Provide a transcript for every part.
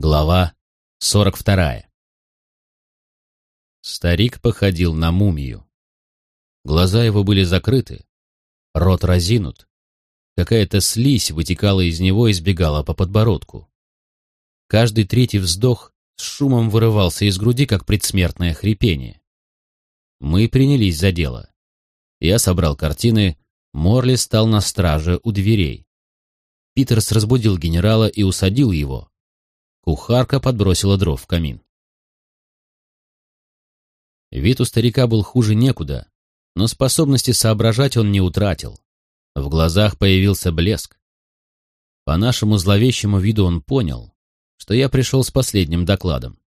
Глава сорок вторая. Старик походил на мумию. Глаза его были закрыты, рот разинут. Какая-то слизь вытекала из него и сбегала по подбородку. Каждый третий вздох с шумом вырывался из груди, как предсмертное хрипение. Мы принялись за дело. Я собрал картины, Морли стал на страже у дверей. Питерс разбудил генерала и усадил его, Кухарка подбросила дров в камин. Вид у старика был хуже некуда, но способности соображать он не утратил. В глазах появился блеск. По нашему зловещему виду он понял, что я пришел с последним докладом.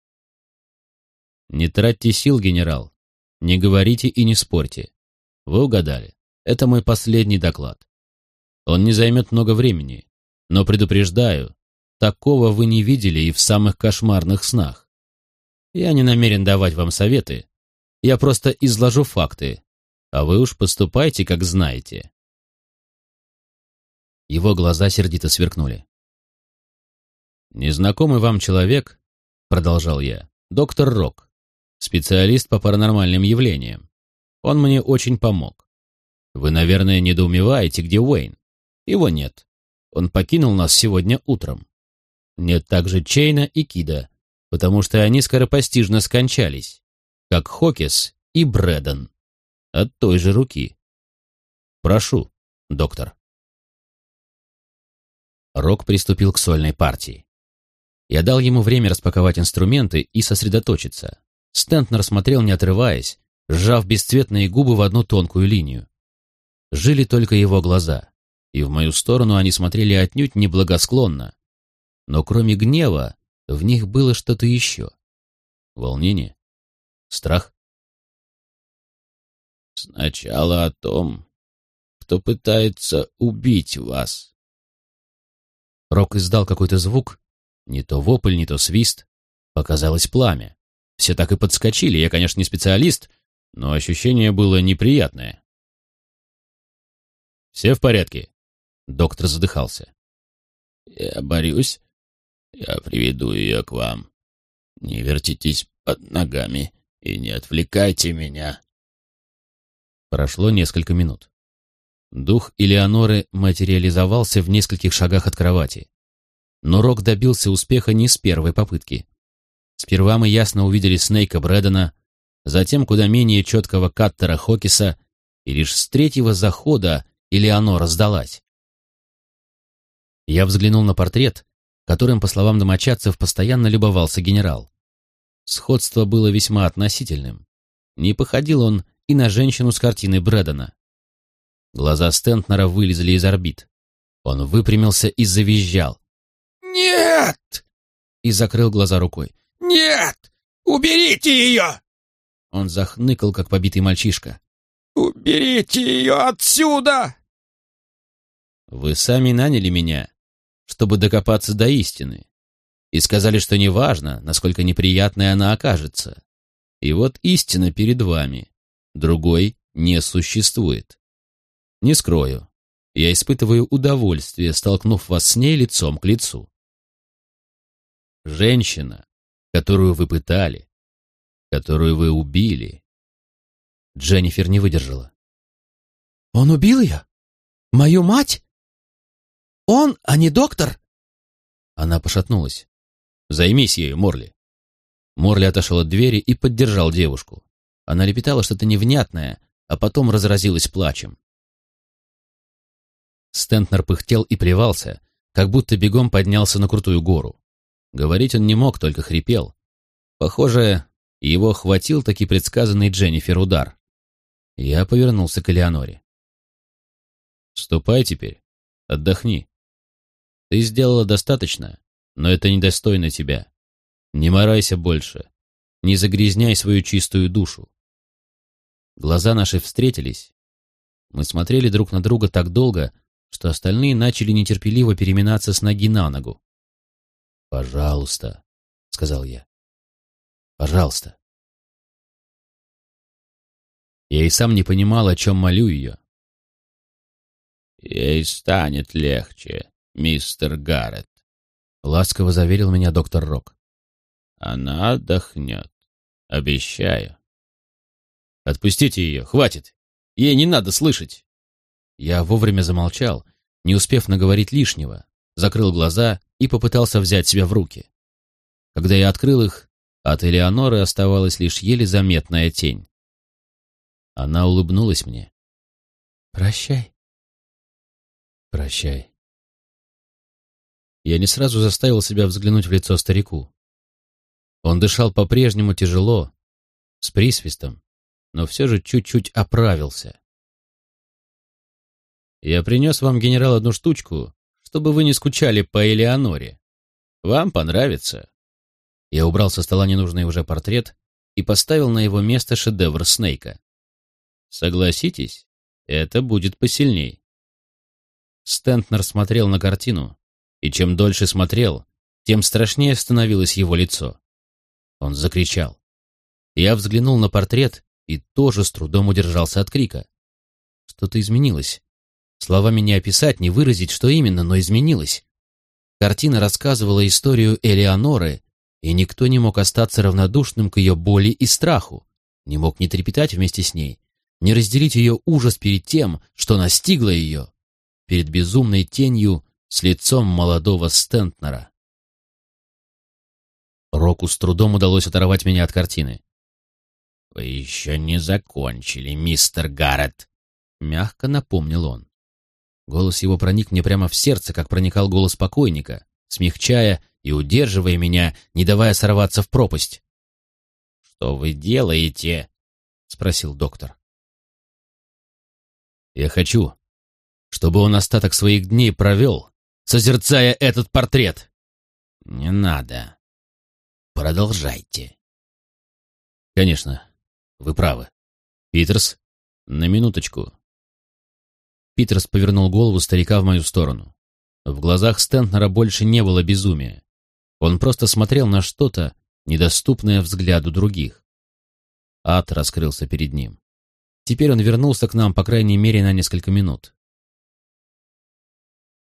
«Не тратьте сил, генерал. Не говорите и не спорьте. Вы угадали. Это мой последний доклад. Он не займет много времени, но предупреждаю, Такого вы не видели и в самых кошмарных снах. Я не намерен давать вам советы. Я просто изложу факты, а вы уж поступайте, как знаете. Его глаза сердито сверкнули. «Незнакомый вам человек, — продолжал я, — доктор Рок, специалист по паранормальным явлениям. Он мне очень помог. Вы, наверное, недоумеваете, где Уэйн. Его нет. Он покинул нас сегодня утром. Нет также Чейна и Кида, потому что они скоропостижно скончались, как Хокис и Брэдон, от той же руки. Прошу, доктор. Рок приступил к сольной партии. Я дал ему время распаковать инструменты и сосредоточиться. Стентнер смотрел, не отрываясь, сжав бесцветные губы в одну тонкую линию. Жили только его глаза, и в мою сторону они смотрели отнюдь неблагосклонно, но кроме гнева в них было что-то еще. Волнение? Страх? Сначала о том, кто пытается убить вас. Рок издал какой-то звук, не то вопль, не то свист. Показалось пламя. Все так и подскочили. Я, конечно, не специалист, но ощущение было неприятное. «Все в порядке?» Доктор задыхался. «Я борюсь я приведу ее к вам. Не вертитесь под ногами и не отвлекайте меня. Прошло несколько минут. Дух Элеоноры материализовался в нескольких шагах от кровати. Но Рок добился успеха не с первой попытки. Сперва мы ясно увидели Снейка Брэдена, затем куда менее четкого Каттера Хокиса, и лишь с третьего захода Элеонора сдалась. Я взглянул на портрет которым, по словам домочадцев, постоянно любовался генерал. Сходство было весьма относительным. Не походил он и на женщину с картины Брэдона. Глаза Стентнера вылезли из орбит. Он выпрямился и завизжал. «Нет!» И закрыл глаза рукой. «Нет! Уберите ее!» Он захныкал, как побитый мальчишка. «Уберите ее отсюда!» «Вы сами наняли меня чтобы докопаться до истины, и сказали, что неважно, насколько неприятной она окажется. И вот истина перед вами, другой не существует. Не скрою, я испытываю удовольствие, столкнув вас с ней лицом к лицу. Женщина, которую вы пытали, которую вы убили. Дженнифер не выдержала. «Он убил ее? Мою мать?» Он, а не доктор?» Она пошатнулась. «Займись ею, Морли». Морли отошел от двери и поддержал девушку. Она лепетала что-то невнятное, а потом разразилась плачем. Стентнер пыхтел и плевался, как будто бегом поднялся на крутую гору. Говорить он не мог, только хрипел. Похоже, его хватил таки предсказанный Дженнифер удар. Я повернулся к Элеоноре. «Ступай теперь, отдохни. Ты сделала достаточно, но это недостойно тебя. Не морайся больше. Не загрязняй свою чистую душу. Глаза наши встретились. Мы смотрели друг на друга так долго, что остальные начали нетерпеливо переминаться с ноги на ногу. «Пожалуйста», — сказал я. «Пожалуйста». Я и сам не понимал, о чем молю ее. «Ей станет легче», мистер Гаррет. — ласково заверил меня доктор Рок. «Она отдохнет. Обещаю». «Отпустите ее, хватит. Ей не надо слышать». Я вовремя замолчал, не успев наговорить лишнего, закрыл глаза и попытался взять себя в руки. Когда я открыл их, от Элеоноры оставалась лишь еле заметная тень. Она улыбнулась мне. «Прощай». «Прощай». Я не сразу заставил себя взглянуть в лицо старику. Он дышал по-прежнему тяжело, с присвистом, но все же чуть-чуть оправился. «Я принес вам, генерал, одну штучку, чтобы вы не скучали по Элеоноре. Вам понравится». Я убрал со стола ненужный уже портрет и поставил на его место шедевр Снейка. Согласитесь, это будет посильней. Стентнер смотрел на картину, и чем дольше смотрел, тем страшнее становилось его лицо. Он закричал. Я взглянул на портрет и тоже с трудом удержался от крика. Что-то изменилось. Словами не описать, не выразить, что именно, но изменилось. Картина рассказывала историю Элеоноры, и никто не мог остаться равнодушным к ее боли и страху, не мог не трепетать вместе с ней, не разделить ее ужас перед тем, что настигло ее, перед безумной тенью с лицом молодого Стентнера. Року с трудом удалось оторвать меня от картины. «Вы еще не закончили, мистер Гаррет», — мягко напомнил он. Голос его проник мне прямо в сердце, как проникал голос покойника, смягчая и удерживая меня, не давая сорваться в пропасть. «Что вы делаете?» — спросил доктор. «Я хочу, чтобы он остаток своих дней провел, созерцая этот портрет». «Не надо. Продолжайте». «Конечно, вы правы. Питерс, на минуточку». Питерс повернул голову старика в мою сторону. В глазах Стентнера больше не было безумия. Он просто смотрел на что-то, недоступное взгляду других. Ад раскрылся перед ним. Теперь он вернулся к нам, по крайней мере, на несколько минут.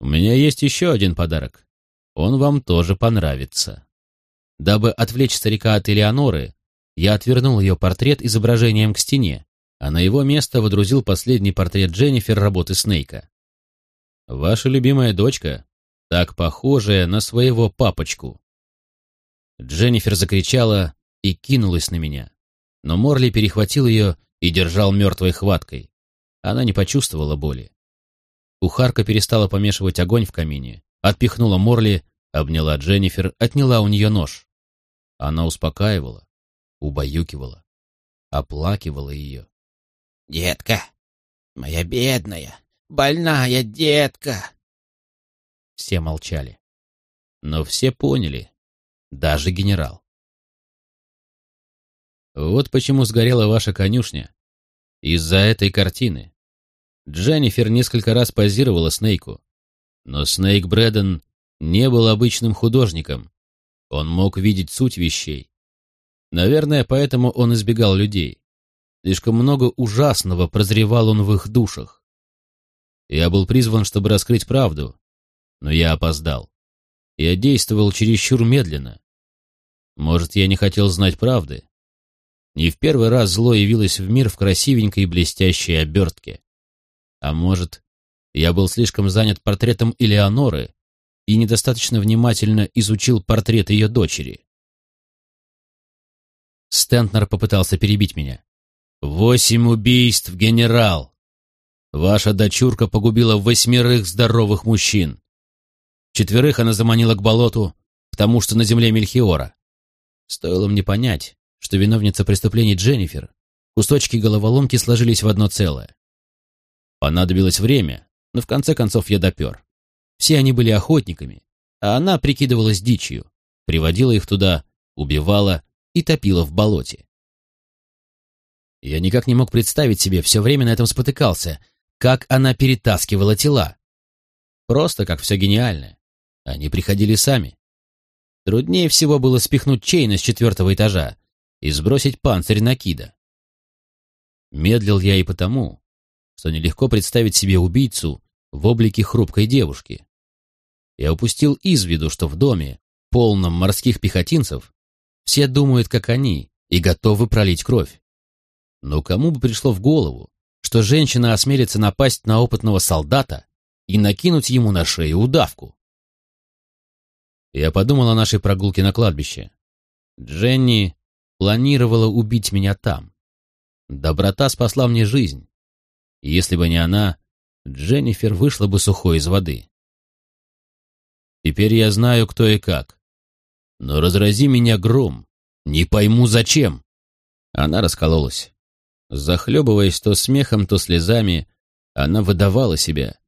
«У меня есть еще один подарок. Он вам тоже понравится». Дабы отвлечь старика от Элеоноры, я отвернул ее портрет изображением к стене, а на его место водрузил последний портрет Дженнифер работы Снейка. «Ваша любимая дочка, так похожая на своего папочку». Дженнифер закричала и кинулась на меня, но Морли перехватил ее и держал мертвой хваткой. Она не почувствовала боли. Кухарка перестала помешивать огонь в камине, отпихнула Морли, обняла Дженнифер, отняла у нее нож. Она успокаивала, убаюкивала, оплакивала ее. «Детка, моя бедная, больная детка!» Все молчали. Но все поняли, даже генерал. Вот почему сгорела ваша конюшня. Из-за этой картины. Дженнифер несколько раз позировала Снейку. Но Снейк Брэдден не был обычным художником. Он мог видеть суть вещей. Наверное, поэтому он избегал людей. Слишком много ужасного прозревал он в их душах. Я был призван, чтобы раскрыть правду, но я опоздал. Я действовал чересчур медленно. Может, я не хотел знать правды, не в первый раз зло явилось в мир в красивенькой блестящей обертке. А может, я был слишком занят портретом Элеоноры и недостаточно внимательно изучил портрет ее дочери. Стентнер попытался перебить меня. «Восемь убийств, генерал! Ваша дочурка погубила восьмерых здоровых мужчин. Четверых она заманила к болоту, потому что на земле Мельхиора. Стоило мне понять, что виновница преступлений Дженнифер, кусочки головоломки сложились в одно целое. Понадобилось время, но в конце концов я допер. Все они были охотниками, а она прикидывалась дичью, приводила их туда, убивала и топила в болоте. Я никак не мог представить себе, все время на этом спотыкался, как она перетаскивала тела. Просто как все гениальное. Они приходили сами. Труднее всего было спихнуть Чейна с четвертого этажа, и сбросить панцирь накида. Медлил я и потому, что нелегко представить себе убийцу в облике хрупкой девушки. Я упустил из виду, что в доме, полном морских пехотинцев, все думают, как они, и готовы пролить кровь. Но кому бы пришло в голову, что женщина осмелится напасть на опытного солдата и накинуть ему на шею удавку? Я подумал о нашей прогулке на кладбище. Дженни планировала убить меня там. Доброта спасла мне жизнь. И если бы не она, Дженнифер вышла бы сухой из воды. Теперь я знаю, кто и как. Но разрази меня гром. Не пойму, зачем. Она раскололась. Захлебываясь то смехом, то слезами, она выдавала себя,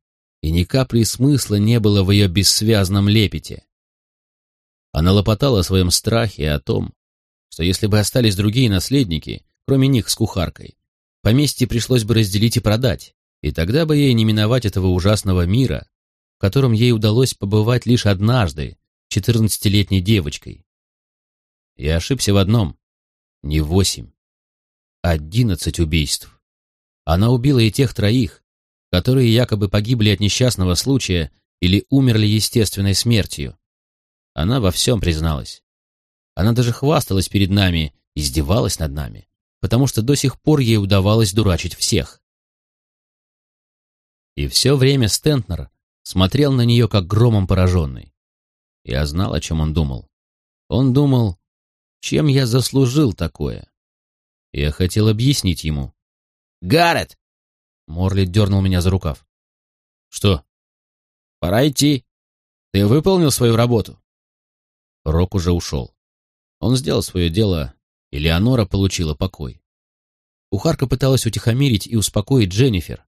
и ни капли смысла не было в ее бессвязном лепете. Она лопотала о своем страхе о том, что если бы остались другие наследники, кроме них с кухаркой, поместье пришлось бы разделить и продать, и тогда бы ей не миновать этого ужасного мира, в котором ей удалось побывать лишь однажды, четырнадцатилетней девочкой. Я ошибся в одном. Не восемь. Одиннадцать убийств. Она убила и тех троих, которые якобы погибли от несчастного случая или умерли естественной смертью. Она во всем призналась. Она даже хвасталась перед нами, издевалась над нами, потому что до сих пор ей удавалось дурачить всех. И все время Стентнер смотрел на нее, как громом пораженный. Я знал, о чем он думал. Он думал, чем я заслужил такое. Я хотел объяснить ему. «Гаррет!» Морли дернул меня за рукав. «Что?» «Пора идти. Ты выполнил свою работу?» Рок уже ушел. Он сделал свое дело, и Леонора получила покой. Кухарка пыталась утихомирить и успокоить Дженнифер,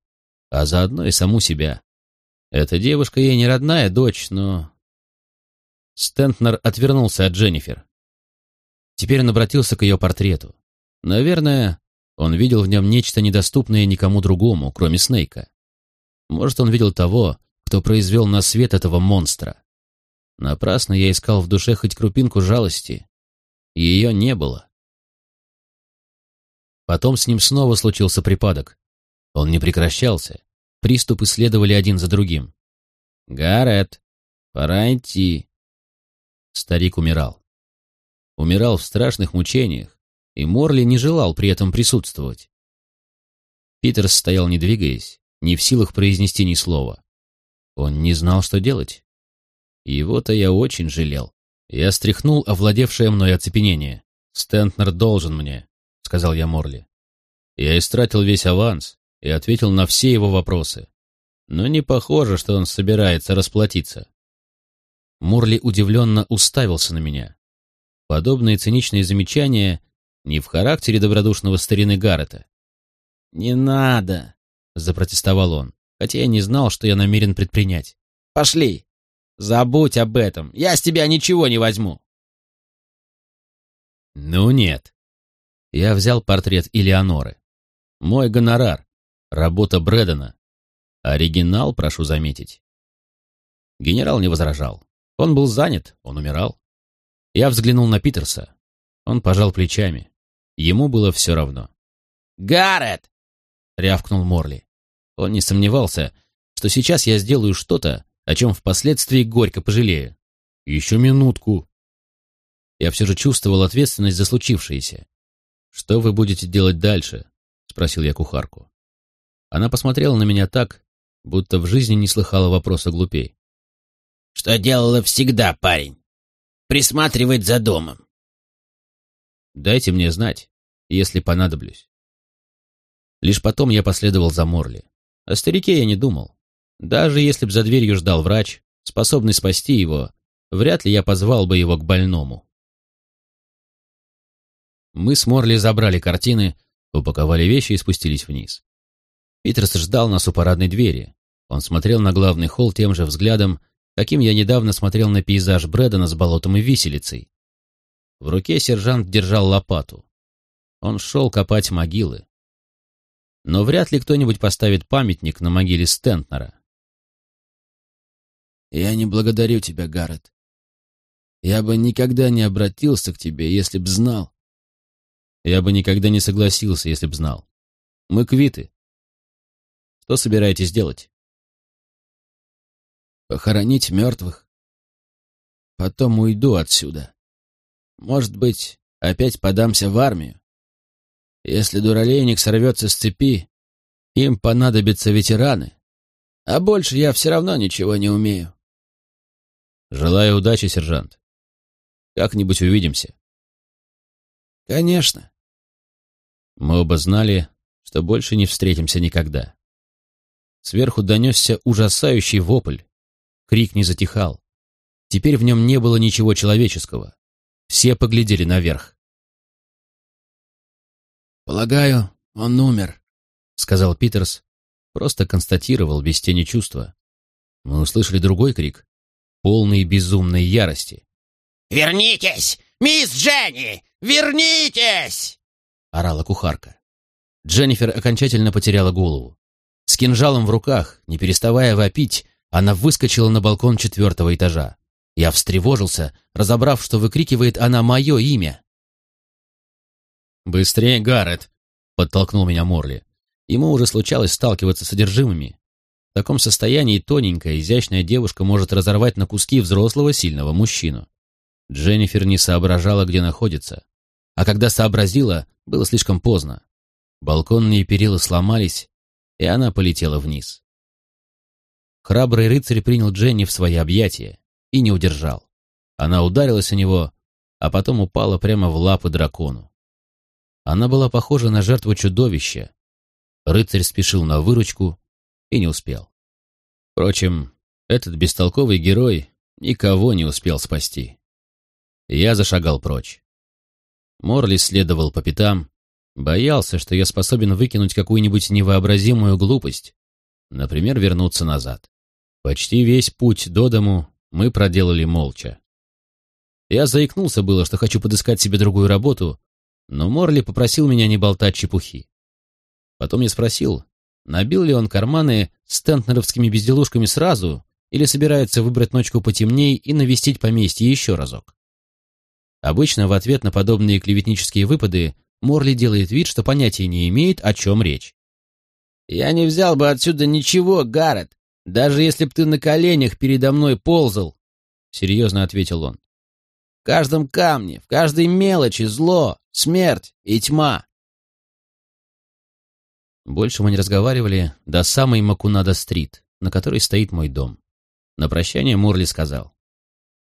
а заодно и саму себя. Эта девушка ей не родная дочь, но... Стентнер отвернулся от Дженнифер. Теперь он обратился к ее портрету. Наверное, он видел в нем нечто недоступное никому другому, кроме Снейка. Может, он видел того, кто произвел на свет этого монстра. Напрасно я искал в душе хоть крупинку жалости. Ее не было. Потом с ним снова случился припадок. Он не прекращался. Приступы следовали один за другим. «Гаррет, пора идти». Старик умирал. Умирал в страшных мучениях, и Морли не желал при этом присутствовать. Питерс стоял не двигаясь, не в силах произнести ни слова. Он не знал, что делать. Его-то я очень жалел. Я стряхнул овладевшее мной оцепенение. «Стентнер должен мне», — сказал я Морли. Я истратил весь аванс и ответил на все его вопросы. Но не похоже, что он собирается расплатиться. Морли удивленно уставился на меня. Подобные циничные замечания не в характере добродушного старины Гаррета. «Не надо!» — запротестовал он, хотя я не знал, что я намерен предпринять. «Пошли!» Забудь об этом. Я с тебя ничего не возьму. Ну нет. Я взял портрет Элеоноры. Мой гонорар. Работа Брэдена. Оригинал, прошу заметить. Генерал не возражал. Он был занят, он умирал. Я взглянул на Питерса. Он пожал плечами. Ему было все равно. «Гаррет!» — рявкнул Морли. Он не сомневался, что сейчас я сделаю что-то, о чем впоследствии горько пожалею. Еще минутку. Я все же чувствовал ответственность за случившееся. «Что вы будете делать дальше?» — спросил я кухарку. Она посмотрела на меня так, будто в жизни не слыхала вопроса глупей. «Что делала всегда, парень? Присматривать за домом». «Дайте мне знать, если понадоблюсь». Лишь потом я последовал за Морли. О старике я не думал. Даже если б за дверью ждал врач, способный спасти его, вряд ли я позвал бы его к больному. Мы с Морли забрали картины, упаковали вещи и спустились вниз. Питерс ждал нас у парадной двери. Он смотрел на главный холл тем же взглядом, каким я недавно смотрел на пейзаж Брэдона с болотом и виселицей. В руке сержант держал лопату. Он шел копать могилы. Но вряд ли кто-нибудь поставит памятник на могиле Стентнера. Я не благодарю тебя, Гаррет. Я бы никогда не обратился к тебе, если б знал. Я бы никогда не согласился, если б знал. Мы квиты. Что собираетесь делать? Похоронить мертвых. потом уйду отсюда. Может быть, опять подамся в армию. Если дуралейник сорвется с цепи, им понадобятся ветераны, а больше я все равно ничего не умею. Желаю удачи, сержант. Как-нибудь увидимся. Конечно. Мы оба знали, что больше не встретимся никогда. Сверху донесся ужасающий вопль. Крик не затихал. Теперь в нем не было ничего человеческого. Все поглядели наверх. «Полагаю, он умер», — сказал Питерс. Просто констатировал без тени чувства. Мы услышали другой крик, полный безумной ярости. «Вернитесь! Мисс Дженни! Вернитесь!» — орала кухарка. Дженнифер окончательно потеряла голову. С кинжалом в руках, не переставая вопить, она выскочила на балкон четвертого этажа. Я встревожился, разобрав, что выкрикивает она мое имя. «Быстрее, Гаррет!» — подтолкнул меня Морли. Ему уже случалось сталкиваться с содержимыми. В таком состоянии тоненькая, изящная девушка может разорвать на куски взрослого сильного мужчину. Дженнифер не соображала, где находится. А когда сообразила, было слишком поздно. Балконные перила сломались, и она полетела вниз. Храбрый рыцарь принял Дженни в свои объятия и не удержал. Она ударилась о него, а потом упала прямо в лапы дракону. Она была похожа на жертву чудовища. Рыцарь спешил на выручку и не успел. Впрочем, этот бестолковый герой никого не успел спасти. Я зашагал прочь. Морли следовал по пятам, боялся, что я способен выкинуть какую-нибудь невообразимую глупость, например, вернуться назад. Почти весь путь до дому мы проделали молча. Я заикнулся было, что хочу подыскать себе другую работу, но Морли попросил меня не болтать чепухи. Потом я спросил, набил ли он карманы стентнеровскими безделушками сразу или собирается выбрать ночку потемней и навестить поместье еще разок. Обычно в ответ на подобные клеветнические выпады Морли делает вид, что понятия не имеет, о чем речь. «Я не взял бы отсюда ничего, Гаррет, даже если б ты на коленях передо мной ползал», — серьезно ответил он каждом камне, в каждой мелочи зло, смерть и тьма. Больше мы не разговаривали до самой Макунада-стрит, на которой стоит мой дом. На прощание Морли сказал.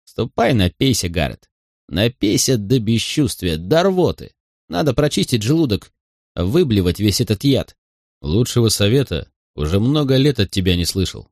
«Ступай, напейся, Гаррет. Напейся до бесчувствия, до рвоты. Надо прочистить желудок, выблевать весь этот яд. Лучшего совета уже много лет от тебя не слышал».